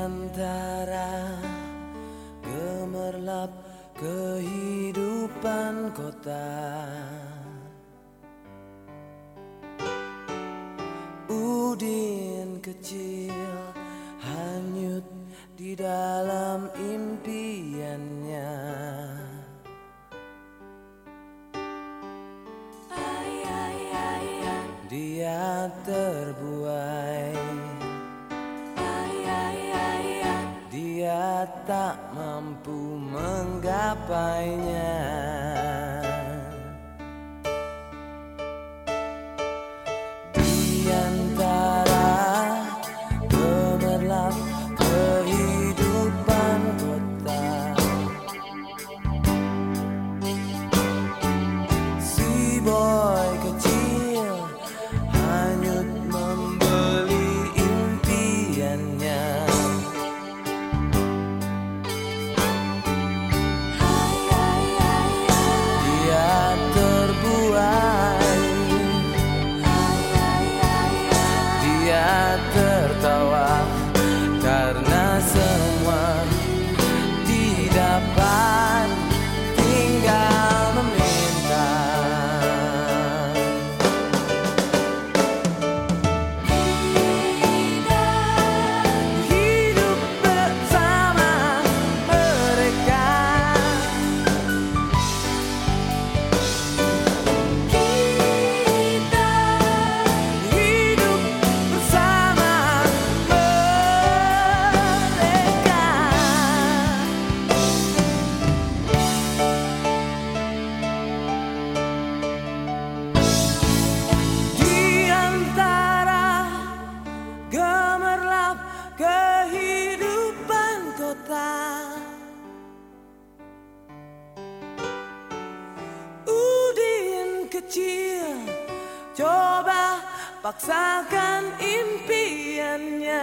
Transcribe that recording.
antara gemerlap kehidupan kota. Udin kecil hanyut di dalam impiannya. Dia terbuai menggapainya Di kecil. Coba paksakan impiannya